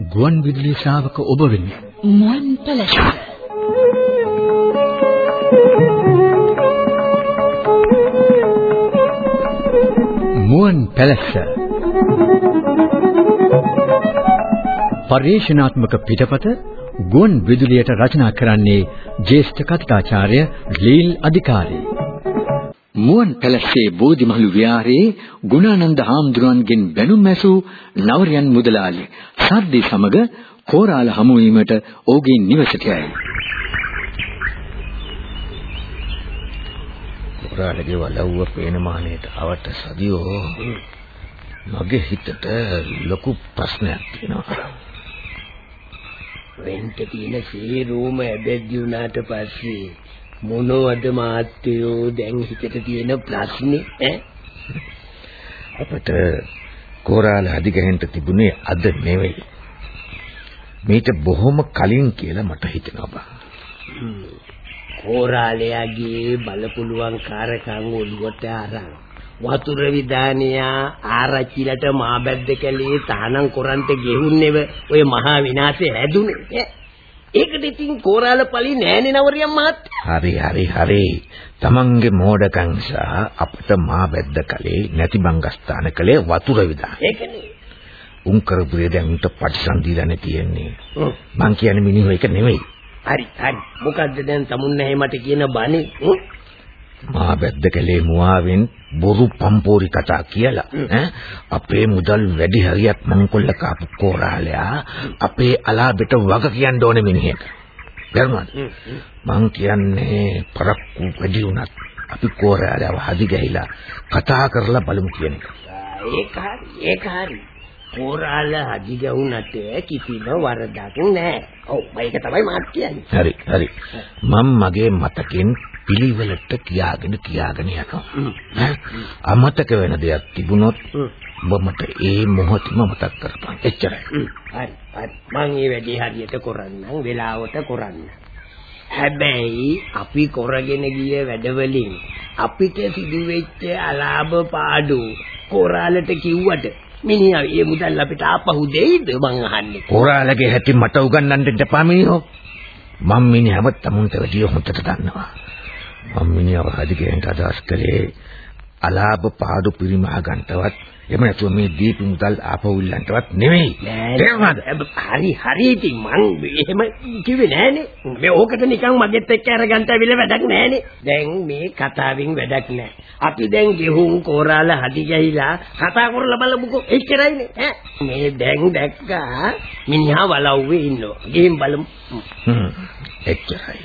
ගුවන් විදුලි ශ්‍රාවක ඔබ වෙමි. මුවන් පැලස. මුවන් පැලස. පරිශනාත්මක පිටපත ගුවන් විදුලියට රචනා කරන්නේ ජ්‍යෙෂ්ඨ කතිකාචාර්ය ලීල් අධිකාරී මුවන් පැලස්සේ බෝධිමහලු විහාරයේ ගුණානන්ද හාමුදුරන්ගෙන් බැනුම් ඇසූ නවරයන් මුදලාලි සද්දේ සමග කෝරාල හමු වීමට ඔහුගේ නිවසට යයි. කෝරාලගේ වලව්ව පේන මානෙට අවට සදියෝ මගේ හිතට ලොකු ප්‍රශ්නයක් තියෙනවා. වෙන්ට තියෙන සීරුම ඇබෙද්දි උනාට පස්සේ මොනවද මාත්‍යෝ? දැන් හිතට තියෙන ප්‍රශ්නේ ඈ? අපට කෝරාල අධිගහෙන්න තිබුණේ අද නෙවෙයි. මේක බොහොම කලින් කියලා මට හිතෙනවා බා. කෝරාලයාගේ බලපුලුවන් කාරකම් ඔළුවට අරන් වතුර විදානියා ආරච්චිලට මාබැද්ද කැලේ තහනම් කරන්ට ගෙහුන්නේව ඔය මහා විනාශය හැදුනේ ඒකට ඉතින් කෝරාල පළි නෑනේ නවරියන් මහත්තයා. හරි හරි හරි. Tamange මෝඩකම් සහ අපට මා බැද්ද කලේ නැති බංගස්ථාන කලේ වතුර විදා. ඒකනේ. උන් කරපුවේ දැන් උන්ට පටිසන් දීලානේ තියෙන්නේ. මං කියන්නේ මිනිහෝ එක නෙමෙයි. හරි හරි. මොකද්ද දැන් තමුන් නැහැ මට කියන බණේ? මා බැද්ද කලේ මුවාවෙන් බොරු පම්පෝරි කතා කියලා ඈ අපේ මුදල් වැඩි හරියක් මංකොල්ල කාපු කෝරාලයා අපේ අලාබෙට වග කියන්න ඕනේ මිනිහෙක්. දරුණාද? මං කියන්නේ පරක්කු වැඩි වුණත් අපි කෝරාලයාව හදි ගහිලා කතා කරලා බලමු කියන එක. ඒක හරි ඒක හරි. කෝරාල හදි ගවුනට කිසිම වරදක් නැහැ. ඔව් මේක තමයි මාත් කියන්නේ. හරි හරි. මම මගේ මතකෙන් පිළිවෙලට කියාගෙන කියාගෙන යනවා. අමතක වෙන දෙයක් තිබුණොත් ඔබ මට ඒ මොහොතම මතක් කරපන්. එච්චරයි. හරි හරි. මම මේ වැඩේ හරියට කරන්නම් වෙලාවට කරන්න. හැබැයි අපි කරගෙන ගිය වැඩවලින් අපිට සිදුවෙච්ච අලාභ පාඩු කොරාලට කිව්වට මිනිහා මේ මුදල් අපිට ආපහු දෙයිද මං අහන්නේ. කොරාලගේ හැටි මට උගන්වන්න දෙපා මිනිහෝ. මම මිනිහව තමුන්ට වැඩිය හොඳට දන්නවා. මම මිනිහව හදිගෙන්ට අදහස් කළේ අලාභ පාඩු පිරිමහ ගන්නටවත් එහෙම නැතුව මේ දීපි මුදල් ආපහු ඉල්ලන්නටවත් නෙමෙයි. තේරුණාද? හරි හරි ඉතින් මං එහෙම කිව්වේ නෑනේ. මේ ඕකට නිකන් මගෙත් එක්ක අරගන්න ඇවිල්ලා වැඩක් නෑනේ. දැන් මේ කතාවෙන් වැඩක් නෑ. අපි දැන් ගෙහුම් කෝරාල හදි ගහිලා කතා කරලා බලමුකෝ. එච්චරයිනේ. ඈ මේ දැන් දැක්කා මිනිහා වලව්වේ ඉන්නවා. ගිහින් බලමු. එච්චරයි.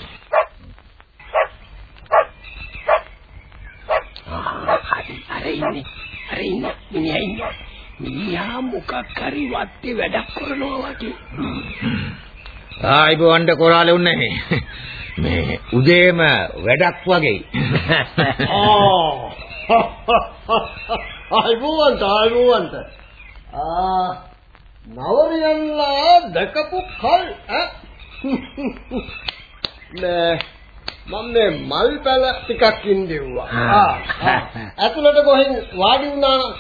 හරි අර ඉන්නේ. අර ඉන්නේ මිනිහා ඉන්නේ මිනිහා මොකක් හරි වත්තේ වැඩක් කරනවා වගේ. ආයි බොණ්ඩ කොරාලේ උන්නේ මේ. උදේම වැඩක් වගේ. ආයි බොවන්ත ආයි බොවන්ත ආ නවරියන්ලා දැකපු කල් ඈ. නෑ මම මේ මල් පැල ටිකක් ඉඳෙව්වා. ආ. ඇතුළට ගොහින් වාඩි වුණා නම්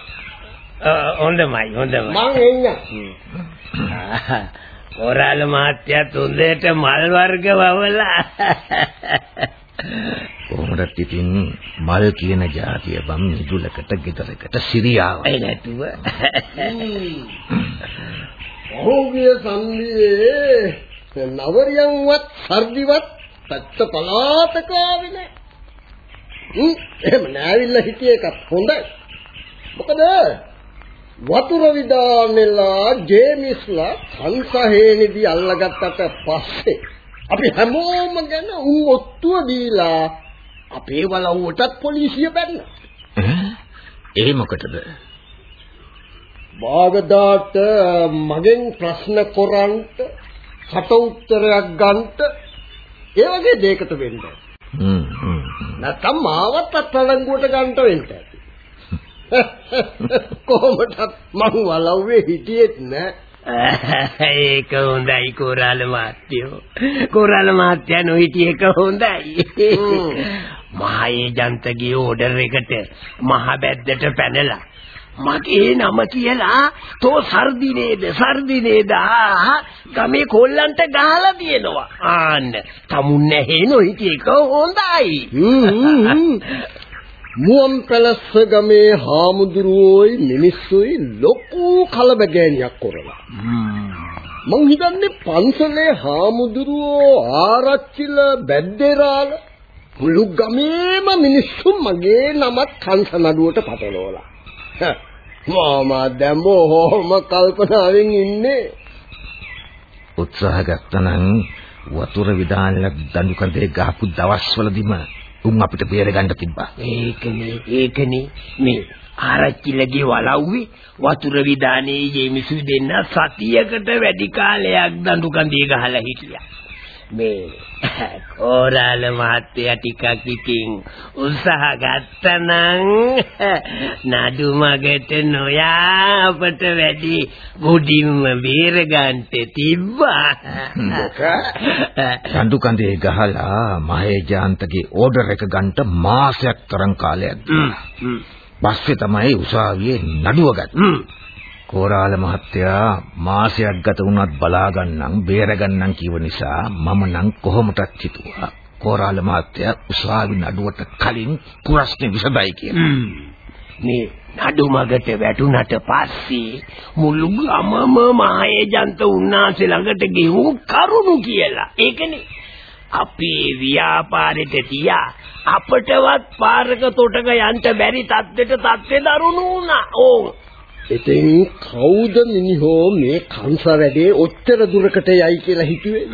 හොඳමයි හොඳමයි. මං එන්න. කොරාල මහත්තයා තුන්දේට මල් වර්ග වවලා. කොහොමදත් ඉතින් මල් කියන જાතිය බම් මිදුලකට ගෙදරකට සිරියාව. ඒ නැතුව. ඔහුගේ සම්දියේ නවරියන්වත් සර්දිවත් පැත්ත පලාතක ආවේ නෑ. හ්ම් එහෙම නෑවිල්ලා හිටිය එකත් හොඳයි. මොකද වතුර විදානෙලා ජේමිස්ලා සංසහේනිදී අල්ලගත්තට පස්සේ අපි හැමෝම ගැන උන් ඔත්තුව දීලා අපේ වලව්වටත් පොලිසිය බැන්නා. ඒ මොකටද? බාගදාට මගෙන් ප්‍රශ්න කරන්ට කට උත්තරයක් ගන්නට ඒ වගේ දෙයකට වෙන්න. හ්ම් හ්ම් නැත්තම් මාවත් අත්අඩංගුවට ගන්නට වෙන්න ඇති. කොහොමදත් මං වලව්වේ හිටියෙත් නෑ. ඒක හොඳයි කොරාල මාත්‍යෝ. කොරාල මාත්‍යා නොහිටිය එක හොඳයි. මහේ ජන්තගේ ඕඩර් එකට මහ බැද්දට පැනලා මගේ නම කියලා තෝ සර්දිනේද සර්දිනේද ගමේ කොල්ලන්ට ගහලා තියෙනවා ආන්න තමුන් නැහැ නොහිටි එක හොඳයි. මුවන් පැලස්ස ගමේ හාමුදුරුවෝයි මිනිස්සුයි ලොකු කලබගෑනියක් කරලා. මං හිතන්නේ පන්සලේ හාමුදුරුවෝ ආරච්චිල බැද්දේරාල මුළු ගමේම මිනිස්සු මගේ නමත් කංශ නඩුවට පටලවලා මාමා දැන් බොහොම කල්පනාවෙන් ඉන්නේ. උත්සාහ ගත්තනම් වතුර විදානලා දඬු කඳේ ගහපු දවස්වලදීම උන් අපිට බේරගන්න තිබ්බා. ඒකනේ ඒකනේ මේ ආරච්චිලගේ වලව්වේ වතුර විදානේ යෙමිසු දෙන්න සතියකට වැඩි කාලයක් දඬු කඳේ ගහලා හිටියා. මේ කෝරාල මහත්තයා ටිකක් ඉතින් උත්සාහ ගත්තනම් නඩු මගට නොයා අපට වැඩි ගොඩින්ම බේර ගන්නට තිබ්බා සඳු කඳේ ගහලා මහේජාන්තගේ ඕඩර් එක ගන්නට මාසයක් තරම් කාලයක් ගියා. පස්සේ තමයි උසාවියේ නඩුව ගත්තේ. කෝරාල මහත්තයා මාසයක් ගත වුණත් බලා ගන්නම් බේර ගන්නම් කිව්ව නිසා මම නම් කොහොමටත් හිතුවා කෝරාල මහත්තයා උසාවි නඩුවට කලින් කුරස්නේ විසඳයි කියලා. මේ නඩු මගට වැටුණට පස්සේ මුළු ගමම මහේජන්ත උන්නාසේ ළඟට ගෙවු කරුණු කියලා. ඒකනේ අපේ ව්‍යාපාරෙට තියා අපටවත් පාරක තොටක යන්න බැරි තත්ත්වෙට තත්ත්වෙ දරුණු වුණා. ඕ ඉතින් කවුද මිනිහෝ මේ කංශ වැඩේ ඔච්චර දුරකට යයි කියලා හිතුවේ?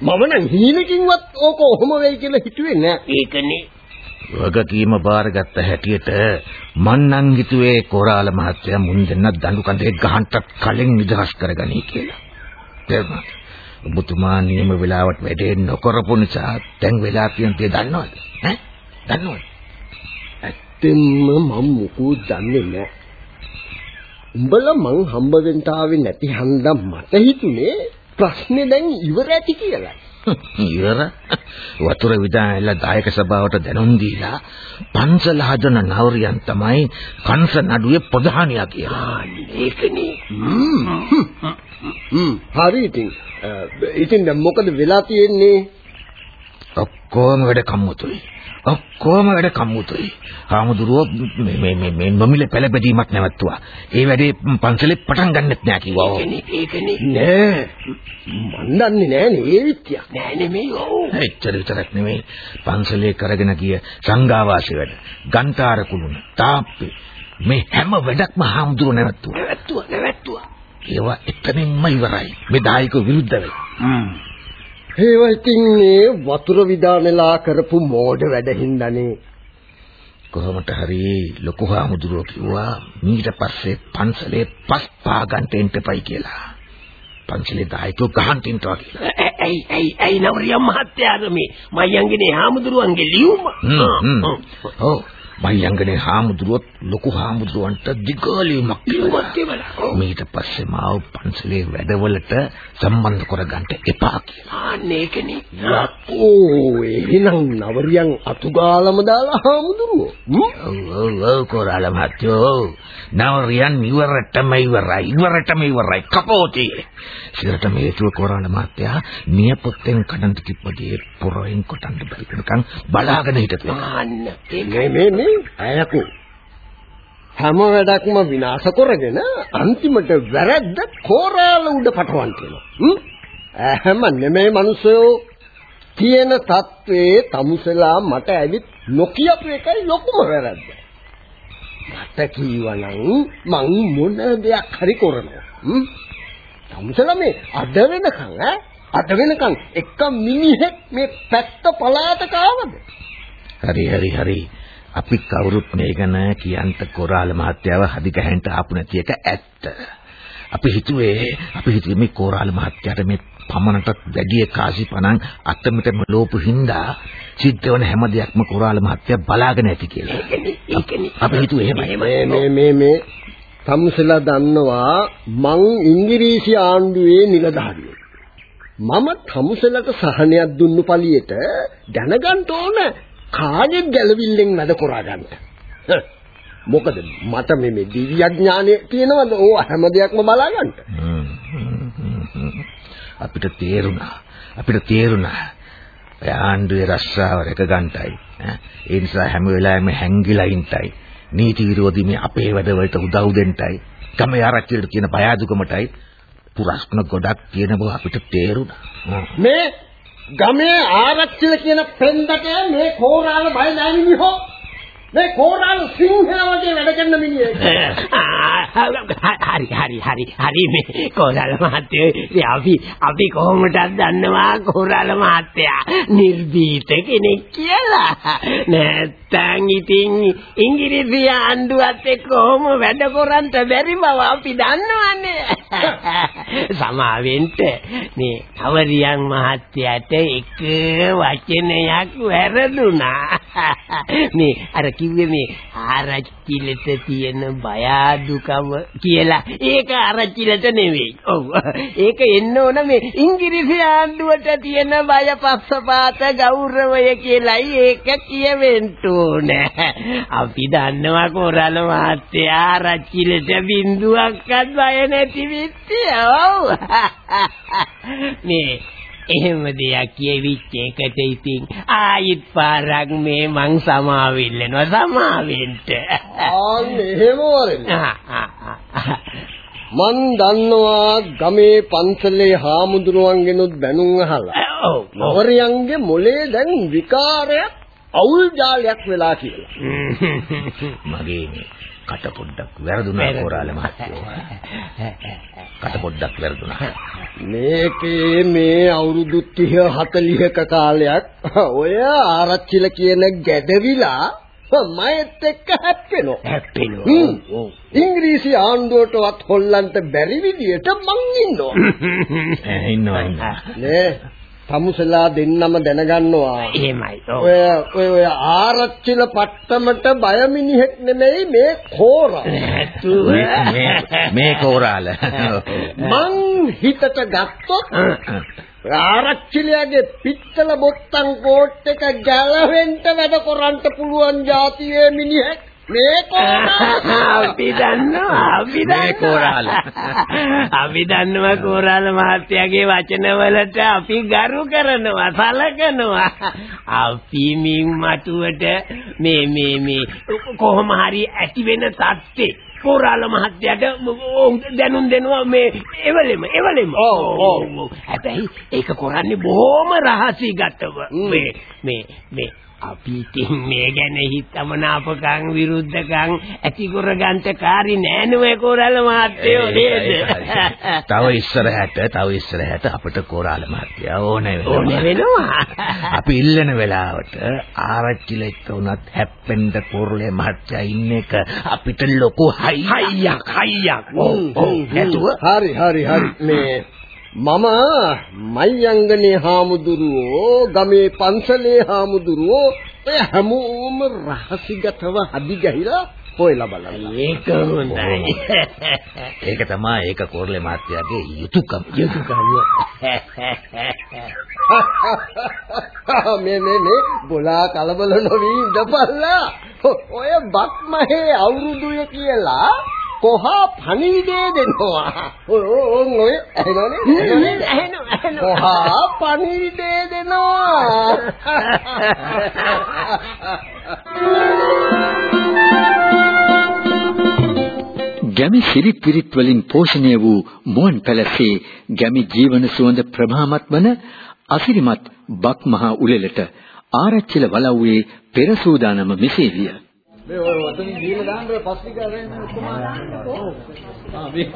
මම නම් හීනකින්වත් ඕක ඔහොම වෙයි කියලා හිතුවේ නෑ. ඒකනේ. වගකීම බාරගත්ත හැටියට මං නම් හිතුවේ කොරාල මහත්තයා මුන් දෙන්න දඬු කඳේ ගහන්නත් කලින් නිදහස් කරගනී කියලා. තේරුණාද? ඔබතුමා නියම වෙලාවට වැඩේ නොකරපු නිසා දැන් වෙලා තියෙන දේ දන්නවද? ඈ? දන්නවද? ඇත්තෙන්ම මම මොකුත් දන්නේ නෑ. උඹලා මං හම්බ වෙන්න ආවේ නැති හන්දා මට හිතුනේ ප්‍රශ්නේ දැන් ඉවර ඇති කියලා. ඉවර වතුර විදානලා දායක සභාවට දැනුම් දීලා පන්සල හදන නවරියන් තමයි කංශ නඩුවේ ප්‍රධානියා කියලා. ඒකනේ. හ්ම් හරි ඉතින් ඉතින් දැන් මොකද වෙලා තියෙන්නේ? ඔක්කොම වැඩ කම්මුතුයි. ඔක්කොම වැඩ කම්මුතුයි. හාමුදුරුවෝ මේ මේ මේ නොමිල පළපැදීමක් නැවතුවා. ඒ වැඩේ පන්සලේ පටන් ගන්නෙත් නෑ කිව්වා. ඒකනේ ඒකනේ. නෑ මන් දන්නේ නෑනේ ඒ විත්‍යක්. නෑ නෙමෙයි ඔව්. එච්චර විතරක් නෙමෙයි පන්සලේ කරගෙන ගිය සංඝාවාසය වැඩ, ගන්ටාර කුළුණ, තාප්පේ මේ හැම වැඩක්ම හාමුදුරුවෝ නැවතුවා. නැවතුවා නැවතුවා. ඒවා එතනින්ම ඉවරයි. මේ දායකව විරුද්ධ වෙලා. හ්ම්. ඒවා ඉතින් මේ වතුර විදානලා කරපු මෝඩ වැඩ හින්දානේ. කොහොමද හරි ලොකු හාමුදුරුවෝ කිව්වා ඊට පස්සේ පන්සලේ පස් පා ගන්නට එන්නපයි කියලා. පන්සලේ දායකයෝ ගහන්න තින්නවා කියලා. ඇයි ඇයි ඇයි නවරියම් මහත්තයාද මේ මයංගනේ හාමුදුරුවන්ගේ ලියුම? ඔව් මයංගනේ හාමුදුරුවොත් ලොකු හාමුදුරුවන්ට දිගලියුමක් ලියුමක් කියලා. ඊට පස්සේ මාව පන්සලේ වැඩවලට සම්බන්ධ කරගන්න එපා කියලා. ආන්න ඒකනේ. ඕ එහෙනම් නවරියන් අතුගාලම දාලා හාමුදුරුවෝ. ඔව් ඔව් ඔව් කොරාල මහත්තයෝ නවරියන් ඉවරටම ඉවරයි ඉවරටම ඉවරයි කපෝටි සිරට මේතුව කොරාල මහත්තයා නියපොත්තෙන් කඩන් තිබ්බදී පොරෙන් කොටන්න බැරි වෙනකන් බලාගෙන හිටපුවා ආන්න මේ මේ මේ අයකෝ හැම වැඩක්ම විනාශ කරගෙන අන්තිමට වැරද්ද කෝරාල උඩ පටවන්න කියනවා. හ්ම්? එහෙම නෙමෙයි මිනිස්සෝ තියෙන தત્වේ තමුසලා මට ඇවිත් නොකියපු එකයි ලොකුම වැරද්ද. මට කීවනම් මං මොන දෙයක් හරි කරනවා. හ්ම්? තමුසලා මේ අද වෙනකන් ඈ අද වෙනකන් එක මිනිහෙක් මේ පැත්ත පලාතක ආවද? හරි හරි හරි අපි කවුරුත් මේ ගැන කියන්ට කොරාල මහත්තයාව හදි ගහන්න ආපු නැති එක ඇත්ත. අපි හිතුවේ අපි හිතුවේ මේ කෝරාල මහත්තයාට මේ පමණටත් වැඩි කාසි පණන් අත්තමිටම ලෝපු හින්දා සිද්ධ වෙන හැම දෙයක්ම කෝරාල මහත්තයා බලාගෙන ඇති කියලා. ඒකනේ අපි හිතුවේ එහෙමයි. මේ මේ මේ මේ තමුසලා දන්නවා මං ඉංග්‍රීසි ආණ්ඩුවේ නිලධාරියෙක්. මම තමුසලට සහනයක් දුන්නු පළියට දැනගන්න ඕන කාගෙන් ගැලවිල්ලෙන් වැඩ කරගන්න. මොකද මට මේ මේ දිව්‍ය ඥානෙ තියෙනවද? ඕ හැම දෙයක්ම බලාගන්න. අපිට තේරුණා. අපිට තේරුණා. ඔය ආණ්ඩුවේ රස්සාව රැක ගන්නටයි. ඒ නිසා හැම වෙලාවෙම හැංගිලා ඉන්නටයි. නීති විරෝධී මේ අපේ වැඩවලට උදව් දෙන්නටයි. ගමේ ආරක්ෂිතට තියෙන බය අඩුකමටයි පුරස්න ගොඩක් තියෙන බව අපිට තේරුණා. මේ ගමේ ආරක්ෂිල කියන පෙන්දට මේ කෝරාල බය නැහැ මිනිහෝ. මේ කෝරාල සිංහයා වගේ වැඩ කරන මිනිහෙක්. හරි හරි හරි හරි මේ කෝරාල මහත්තයෝ ඉතින් අපි අපි කොහොමදත් දන්නවා කෝරාල මහත්තයා නිර්භීත කෙනෙක් කියලා නැත්තම් ඉතින් ඉංග්‍රීසි ආණ්ඩුවත් එක්ක කොහොම වැඩ කරන්ට බැරි බව අපි දන්නවනේ. සමාවෙන්න මේ අවරියන් මහත්තයාට එක වචනයක් වැරදුනා. මේ අර කිව්වේ මේ ආරච්චිලට තියෙන බය අඩුකම කියලා. ඒක ආරච්චිලට නෙවෙයි. ඔව්. ඒක එන්න ඕන මේ ඉංග්‍රීසි ආණ්ඩුවට තියෙන බය පක්ෂපාත ගෞරවය කියලායි ඒක කියවෙන්න ඕන. අපි දන්නවා කොරාල මහත්තයා ආරච්චිලට බින්දුවක්වත් බය නැති විත්තිය. ඔව්. මේ එහෙම දෙයක් කියවිච්ච එකට ඉතින් ආයිත් පාරක් මේ මං සමාවෙල්ලනවා සමාවෙන්න. ආන්න එහෙම වරෙන්නේ. මන් දන්නවා ගමේ පන්සලේ හාමුදුරුවන්ගෙනුත් බැනුම් අහලා. ඔව්. අවරියන්ගේ මොලේ දැන් විකාරයක් අවුල් ජාලයක් වෙලා කියලා. මගේ මේ කට පොඩ්ඩක් වැරදුනා කෝරාල මහත්තයෝ. කට පොඩ්ඩක් වැරදුනා. මේකේ මේ අවුරුදු 30 40ක කාලයක් ඔය ආරච්චිල කියන ගැඩවිලා මයෙත් එක්ක හැප්පෙනවා. හැප්පෙනවා. ඉංග්‍රීසි ආණ්ඩුවටවත් හොල්ලන්ට බැරි විදියට මං ඉන්නවා. ඉන්නවා ඉන්නවා. නේ තමුසලා දෙන්නම දැනගන්නවා. එහෙමයි. ඔය ඔය ඔය ආරච්චිල පට්ටමට බය මිනිහෙක් නෙමෙයි මේ කෝරා. මේ මේ කෝරාල. මං හිතට ගත්තොත් ආරච්චිලයාගේ පිත්තල බොත්තම් කෝට් එක ගැලවෙන්න වැඩ කරන්න පුළුවන් જાතියේ මිනිහෙක් මේ කෝරා. අපි දන්නවා අපි මේ කෝරාල. දන්නවා අපි දන්නවා කෝරාල මහත්තයාගේ වචනවලට අපි ගරු කරනවා සලකනවා අපි මින් මතුවට මේ මේ මේ කොහොම හරි ඇති වෙන තත්ත්වේ කෝරාල මහත්තයාට දැනුම් දෙනවා මේ එවලෙම එවලෙම ඔව්, ඔව්. හැබැයි ඒක කරන්නේ බොහොම රහසිගතව. මේ මේ මේ අපි ඉතින් මේ ගැන හිතමනාපකම් විරුද්ධකම් ඇති කරගන්න කාරි නෑනේ කෝරාල මහත්තයෝ නේද? තව ඉස්සරහට තව ඉස්සරහට අපිට කෝරාල මහත්තයා ඕනේ ඕනේ වෙනවා. අපි ඉල්ලන වෙලාවට ආරච්චිල එක්ක උනත් හැප්පෙන්න කෝරලේ මහත්තයා ඉන්න එක අපිට ලොකු හයියක්. හයියක් ඔව් නැතුව හරි හරි හරි. මේ මම මයංගනේ හාමුදුරුවෝ ගමේ පන්සලේ හාමුදුරුවෝ ඔය හැමෝම රහසිගතව හදි ගහිලා හොයලා බලන්න. ඒක හොඳයි. ඒක තමයි ඒක කෝරලේ මහත්තයාගේ යුතුයකම. යුතුයකම. මේ මේ මේ බොලා කලබල නොවි ඉඳපල්ලා. ඔය බක්මහේ අවුරුදුය කියලා කොහා පණිවිඩේ දෙනවා. ඔය ඔය ඔය ඇහෙනවනේ? ඇහෙනවා ඇහෙනවා. කොහා පණිවිඩේ දෙනවා. ගැමි සිරිත් විරිත් වලින් පෝෂණය වූ මුවන් පැලසේ ගැමි ජීවන සුවඳ ප්‍රභාමත් වන අසිරිමත් බක් මහා උලෙලට ආරච්චිල වලව්වේ පෙර සූදානම මෙසේ විය. මේ ඔය වතුන් දීලා දාන්න ඔය පස්තික අරගෙන කොහොමද? ආ මේක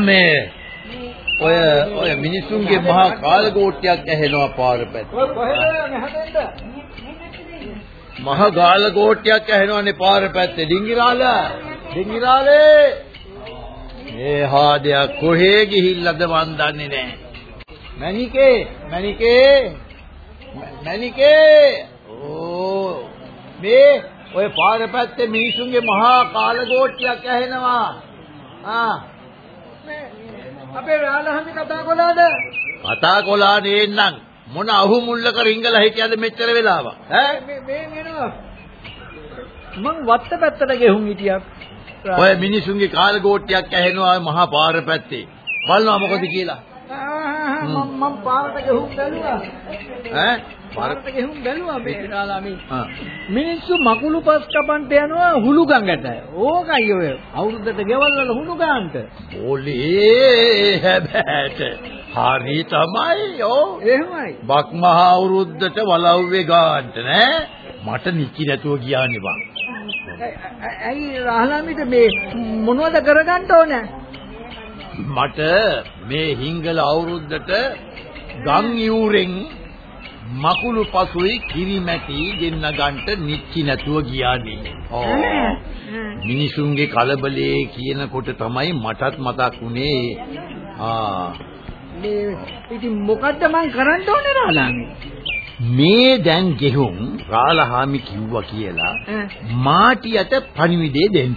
මේ ඔය ඔය මිනිසුන්ගේ මහා කාලගෝට්ටියක් ඇහෙනවා පාර පැත්තේ. ඔය කොහෙද නැහැදෙන්න? මහා කාලගෝට්ටියක් ඇහෙනවානේ පාර පැත්තේ. ඩිංගිරාල ඩිංගිරාලේ මේ හාදයක් කොහේ ගිහිල්ලාද මන් දන්නේ නැහැ. මණිකේ මණිකේ මණිකේ මේ ඔය පාර පැත්තේ මිනිසුන්ගේ මහා කාලගෝට්ටියක් ඇහෙනවා. ආ අපේ රාලහමි කතා කළාද? කතා කොලා නේන්නම් මොන අහු මුල්ලක රිංගලා හිටියද මෙච්චර වෙලාවක් ඈ මේ මේ එනවා. මං වත්ත පැත්තට ගෙහුම් හිටියා. ඔය මිනිසුන්ගේ කාලගෝට්ටියක් ඇහෙනවා මහා පාර පැත්තේ බලනවා මොකද කියලා මම මම පාරට ගෙහුම් බැලුවා. ඈ පාරට ගෙහුම් බැලුවා මේ. ආ. මිනිස්සු මකුළු පස් කපන්ට යනවා හුළු ගඟට. ඕකයි ඔය. අවුරුද්දට ගෙවල් වල හුළු ගන්නට. ඕලේ හැබෑට හරි තමයි ඕ එහෙමයි. බක්මහා අවුරුද්දට වලව්වේ ගාන්න නෑ මට නිකි නැතුව ගියානේ බං ඇයි රාලහමිට මේ මොනවද කරගන්න ඕනේ? මට මේ හිංගල අවුරුද්දට ගම් යූරෙන් මකුළු පසුයි කිරිමැටි ගෙන්න ගන්නට නිච්චි නැතුව ගියානේ. ඕ. මිනිසුන්ගේ කලබලේ කියනකොට තමයි මටත් මතක් වුණේ. ආ මේ ඉතින් මොකද්ද මං කරන්න ඕනේ රාලහමි? මේ දැන් ගෙහුම් රාලහාමි කිව්වා කියලා මාටියට පණිවිඩේ දෙන්න.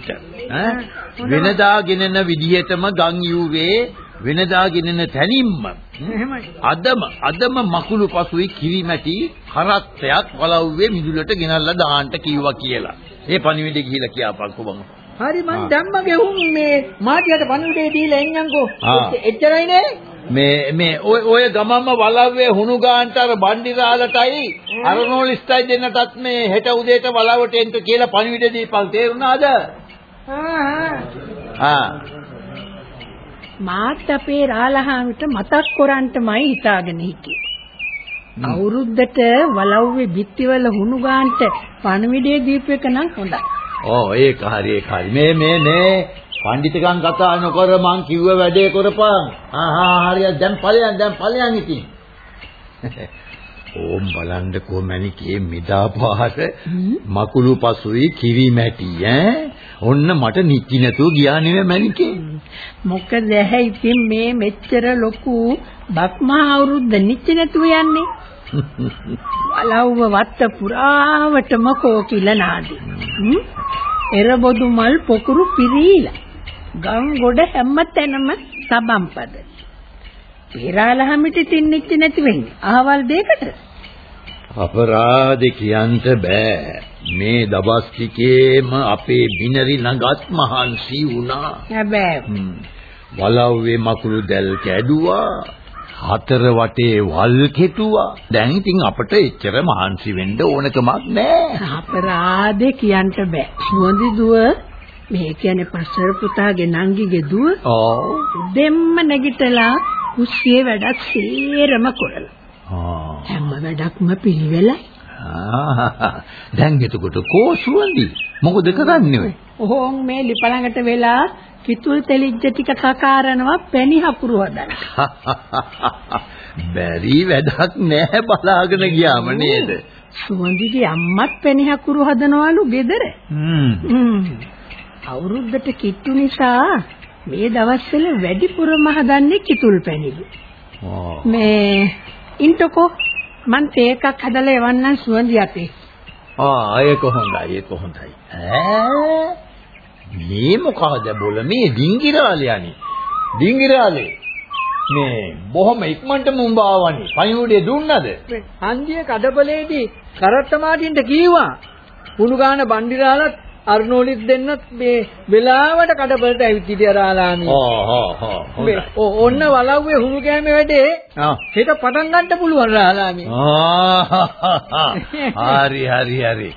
වෙනදා ගෙනන විදිහටම ගම් යූවේ වෙනදා ගෙනන තැනින්ම එහෙමයි. අදම අදම මකුළු පසුයි කිරිමැටි කරත්තයක් වලව්වේ මිදුලට ගෙනල්ලා දාන්න කිව්වා කියලා. ඒ පණිවිඩේ ගිහිලා කියාපන්කෝ බං. හරි මං ආ. දැම්ම ගෙහුම් මේ මාටියට පණිවිඩේ දීලා එන්නම්කෝ. ආ. එච්ච- එච්චරයි නේ? මේ මේ ඔය ඔය ගමම්ම වලව්වේ හුණු ගාන්ට අර බණ්ඩිරාලටයි අරනෝලිස්ටයි දෙන්නටත් මේ හෙට උදේට වලවට එන්න කියලා පණිවිඩ දීපල් තේරුණාද? ආ මාත් අපේ රාලහාමිට මතක් කරන්ටමයි හිතාගෙන හිටියේ. අවුරුද්දට වලව්වේ බිත්තිවල හුණු ගාන්ට පණවිඩේ දීපු එක නම් හොඳයි. ඕ ඒක හරි ඒක හරි මේ මේ මේ පඬිතුකම් කතා නොකර මං කිව්ව වැඩේ කරපන් ආහා හරියට දැන් ඵලයන් දැන් ඵලයන් ඉතින් ඕම් බලන්නකෝ මණිකේ මිදාපාර මකුළු පසුයි කිරි මැටි ඈ ඔන්න මට නිච්චි නැතුව ගියා නෙවෙයි මණිකේ මොකද ඇහැ ඉතින් මේ මෙච්චර ලොකු බක්මහා අවුරුද්ද නිච්ච නැතුව යන්නේ. වලව්ව වත්ත පුරාවටම කෝකිල නාදේ. හ්ම්? එරබොදු මල් පොකුරු පිරීලා. ගම් ගොඩ හැම තැනම සබම්පද. පෙරාලහමිට ඉතින් නිච්ච නැති වෙන්නේ. අහවල් දෙයකට. අපරාධ කියන්ට බෑ මේ දවස් ටිකේම අපේ බිනරි ළඟත් මහන්සි වුණා හැබැයි. වලව්වේ මකුළු දැල් කැඩුවා හතර වටේ වල් කෙටුවා දැන් ඉතින් අපට එච්චර මහන්සි වෙන්න ඕනකමක් නෑ අපරාධේ කියන්න බෑ. සුවඳි දුව මේ කියන්නේ පස්සර පුතාගේ නංගිගේ දුව ඔව් දෙම්ම නැගිටලා කුස්සියේ වැඩක් සේරම කරලා. ආ හැම වැඩක්ම පිළිවෙලයි. ආ. දැන් එතකොට කෝසුවන්දි මොකද කරන්නේ ඔය ඔහොම මේ ලිපලඟට වෙලා කිතුල් තෙලිජ්ජ ටික කකාරනවා පැණි හකුරු හදන්න. බැරි වැඩක් නෑ බලාගෙන ගියාම නේද සුවඳිගේ අම්මත් පැණි හකුරු හදනවලු ගෙදර. හ්ම්. අවුරුද්දට කිට්ටු නිසා මේ දවස්වල වැඩිපුරම හදන්නේ කිතුල් පැණිලු. ආ. මේ ඉන්ටකෝ මං තේ එකක් හදලා එවන්නම් සුවඳි අපේ. ආ ඒක හොඳයි ඒක හොඳයි ඈ මේ මොකද බොල මේ ඩිංගිරාලේ යන්නේ ඩිංගිරාලේ මේ බොහොම ඉක්මනට මුඹ ආවනේ පණිවුඩේ දුන්නද හන්දිය කඩබලේදී කරත්ත මාටින්ට කීවා. කුණු ගාන බණ්ඩිරාලත් අර්නෝලිත් දෙන්නත් මේ වෙලාවට කඩබලට ඇවිත් හිටියා රාලාමි. ආ හා හා හොඳයි. මේ ඔ- ඔන්න වලව්වේ හුණු කෑමේ වැඩේ ආ. හෙට පටන් ගන්න පුළුවන් රාලාමි. ආ හරි හරි හරි.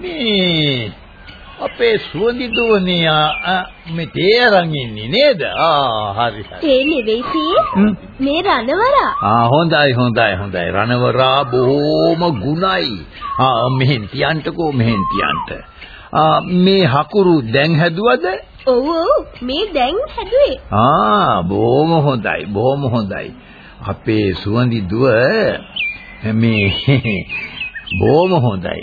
මේ අපේ සුවඳි දුවනේ ආ මේ තේ අරන් ඉන්නේ නේද? ආ හරි හරි. ඒ නෙවෙයි හ්ම්. මේ රණවරා. ආ හොඳයි හොඳයි හොඳයි. රණවරා බොහොම ගුණයි. ආ මෙහෙන් තියන්ටකෝ මෙහෙන් තියන්ට මේ හකුරු දැන් හැදුවද ඔව් මේ දැන් හැදුවේ. ආ බොහොම හොඳයි බොහොම හොඳයි අපේ සුවඳි දුව මේ බොහොම හොඳයි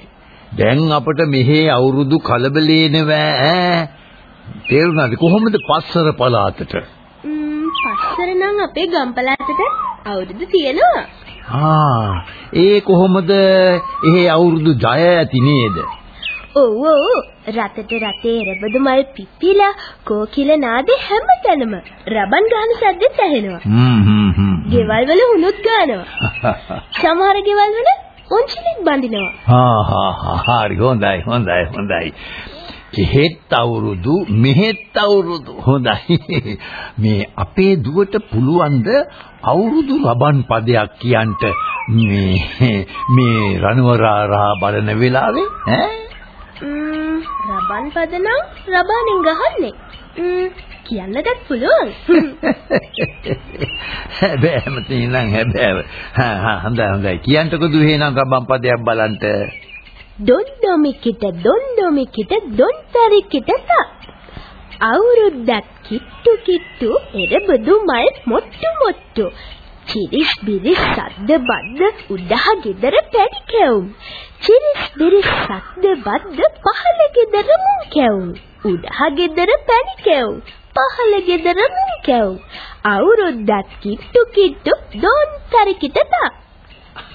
දැන් අපට මෙහි අවුරුදු කලබලේ නෙවෑ තේරුණාද කොහොමද පස්සර පළාතට? පස්සර නම් අපේ ගම් පළාතට අවුරුදු තියෙනවා. ආ ඒ කොහොමද එහෙ අවුරුදු 10 ඇති නේද? ඔව් ඔව් රතට රතේ එරබදු මල් පිපිලා කෝකිල නාදේ හැමතැනම රබන් ගාන සද්දෙත් ඇහෙනවා. හ්ම් හ්ම් හ්ම්. ගෙවල් වල හුනුත් ගානවා. සමහර ගෙවල් වල ඔන්චිලිත් බඳිනවා. හා හා හා හරි හොඳයි හොඳයි හොඳයි. එහෙත් අවුරුදු මෙහෙත් අවුරුදු හොඳයි මේ අපේ දුවට පුළුවන්ද අවුරුදු රබන් පදයක් කියන්ට මේ මේ රණවරාරා බලන වෙලාවේ ඈ ම්ම් රබන් පද නම් රබානෙන් ගහන්නේ. ම්ම් කියන්නටත් පුළුවන්. හැබැයිම තියෙනම් හැබැයි. හා හා හොඳයි හොඳයි. කියන්ටකෝ දුවේ නම් රබන් පදයක් බලන්ට දොන්දොමිකිට දොන්දොමිකිට දොන්තරිකිට තා අවුරුද්දක් කිට්ටු කිට්ටු එරබදු මල් මොට්ටු මොට්ටු චිරිස් බිරිස් සද්ද බද්ද උඩහ ගෙදර පැණි කැවුම්. චිරිස් බිරිස් සද්ද බද්ද පහළ ගෙදර මුං කැවුම්. උඩහ ගෙදර පැණි කැවුම්. පහළ ගෙදර මුං කැවුම්. අවුරුද්දක් කිට්ටු කිට්ටු දොන්තරිකිට තා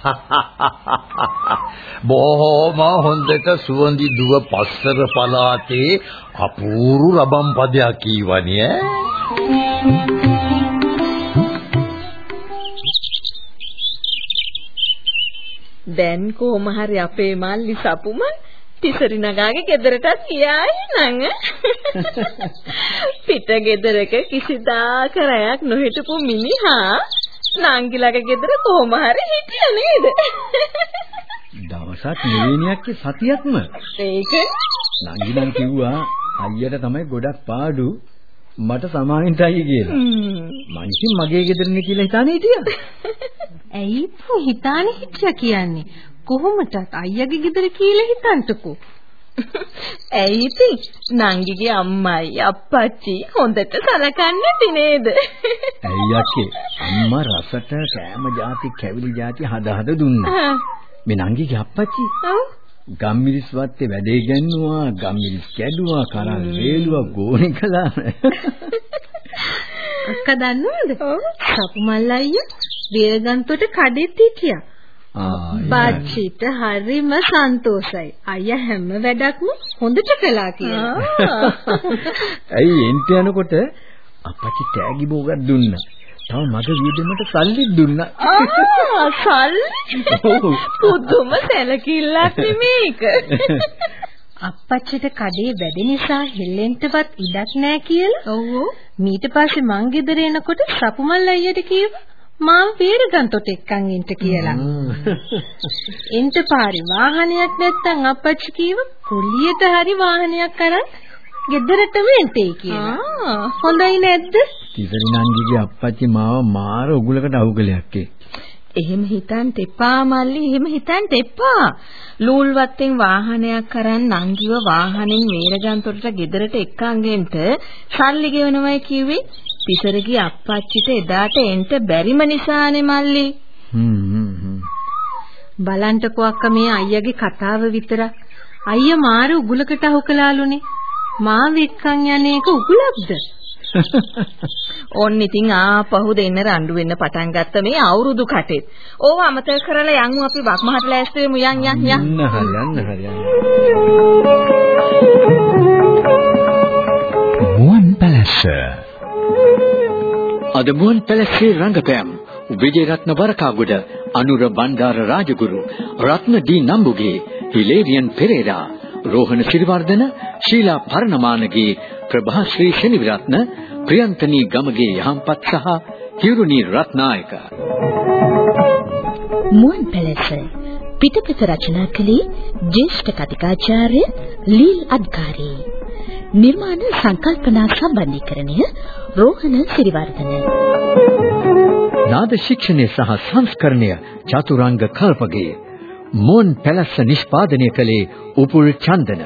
බොහොම හොඳට සුවඳි දුව පස්සර පළාතේ අපූරු රබම් පදයක් කීවනේ ඈ දැන් කොහොම හරි අපේ මල්ලි සපුම තිසරි නගාගේ ගෙදරටත් ගියායි නං පිට ගෙදරක කිසිදාක රැයක් නොහිටපු මිනිහා නංගිලගේ ගෙදර කොහොම හරි හිටියා නේද? දවසක් නෙවෙනියක් සතියක්ම. ඒක නංගි නම් කිව්වා අයියට තමයි ගොඩක් පාඩු මට සමාවෙන්ටයි කියලා. මං ඉතින් මගේ ගෙදරනේ කියලා හිතානේ හිටියා. ඇයි පු හිතානේ හිටියා කියන්නේ? කොහොමදත් අයියාගේ ගෙදර කියලා හිතන්ටකෝ. ඇයි ඉතින් නංගිගේ අම්මයි අප්පච්චි හොඳට සලකන්නේ නැති නේද? ඇයි යකේ අම්මා රසට සෑම જાති කැවිලි જાති හදා හදා දුන්නා. මේ නංගිගේ අප්පච්චි ගම්මිරිස් වත්තේ වැඩේ ගන්නවා ගම්මිරිස් කැඩුවා කරන් වේලුවා ගෝණි කළා අක්කා දන්නවද? සපුමල් අයියා වේරගන්තොට කඩෙත් හිටියා. බච්චිට හරිම සන්තෝසයි. අයියා හැම වැඩක්ම හොඳට කළා කියලා. ඇයි එන්ට යනකොට අපච්චි තෑගි බෝගක් දුන්නා. තව මගේ වියදමට සල්ලි දුන්නා. ආ සල්ලි. පුදුම සැලකිල්ලක් මේක. අප්පච්චිට කඩේ වැඩ නිසා හෙල්ලෙන්ටවත් ඉඩක් නැහැ කියලා. ඔව්. මීට පස්සේ මං ගෙදර එනකොට සපුමල් අයියට කිව්වා මාව වීරගන්තොට එක්කන් ඉන්න කියලා. එන්ට පාරි වාහනයක් නැත්තම් අප්පච්චි කිව්ව කුලියට හරි වාහනයක් අරන් ගෙදරටම එන්ටේ කියලා. හොඳයි නැද්ද? තිසරි නංගිගේ අප්පච්චි මාව මාර උගලකට අවුගලයක්. එහෙම හිතන්න එපා මල්ලි එහෙම හිතන්න එපා. ලූල් වත්තෙන් වාහනයක් කරන් නංගිව වාහනෙන් වේරගන්තොටට ගෙදරට එක්කන්ගෙන්ට සල්ලි ගෙවනවයි කිව්වේ පිසරගේ අප්පච්චිට එදාට එන්ට බැරිම නිසානේ මල්ලි. බලන්ටකෝ අක්කා මේ අයියාගේ කතාව විතරක්. අයියා මාර උගලකට අහු කළාලුනේ. මාව එක්කන් යන්නේ ඒක උගලක්ද? ඔන්න ඉතින් ආපහු දෙන්න රණ්ඩු වෙන්න පටන් ගත්ත මේ අවුරුදු කටෙත්. ඕව අමතක කරලා යන් අපි වක්මහට ලෑස්ති වෙමු යන් යන් යන්. යන්න හරි යන්න හරි යන්න. මුවන් පැලැස්ස අද මුවන් පැලැස්සේ රංගපෑම් විජේරත්න වරකාගොඩ අනුර බණ්ඩාර රාජගුරු රත්න ඩී නම්බුගේ හිලේරියන් පෙරේරා රෝහණ සිරිවර්ධන ශීලා පරණමානගේ ප්‍රභාශ්‍රී ශනිවිරත්න ප්‍රියන්තනී ගමගේ යහම්පත් සහ හිරුනි රත්නායක. මුවන් පැලැස්ස පිටපත රචනා කළේ ජ්‍යෙෂ්ඨ කතිකාචාර්ය ලීල් අද්කාරී නිර්මාණ සංකල්පනා සම්බන්ධීකරණය රෝහණ සිරිවර්ධන. නාද ශික්ෂණය සහ සංස්කරණය චතුරංග කල්පගේ මුවන් පැලැස්ස නිෂ්පාදනය කළේ උපුල් චන්දන.